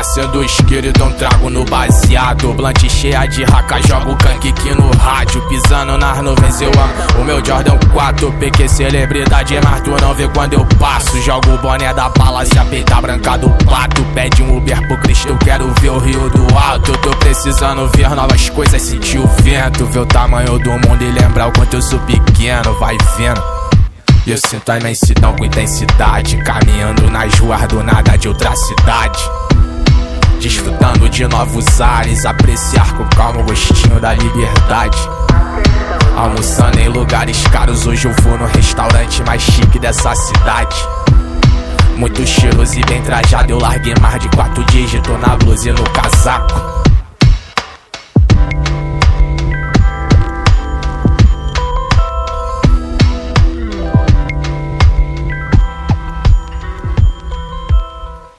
Descendo o isqueiro e dou um trago no baseado. Blunt cheia de raca, jogo canquique no rádio. Pisando nas nuvens, eu amo o meu Jordan 4. PQ celebridade, mas tu não vê quando eu passo. Jogo o boné da bala, se a peita branca do pato. Pede um Uber pro Cristo, eu quero ver o rio do alto. Tô precisando ver novas coisas, sentir o vento. Ver o tamanho do mundo e lembrar o quanto eu sou pequeno. Vai vendo. Eu sinto a imensidão com intensidade. Caminhando nas ruas do nada de outra cidade. Desfrutando de novos ares, apreciar com calma o gostinho da liberdade. Almoçando em lugares caros, hoje eu vou no restaurante mais chique dessa cidade. Muito cheiroso e bem trajado, eu larguei mais de quatro dias, tô na blusa e no casaco.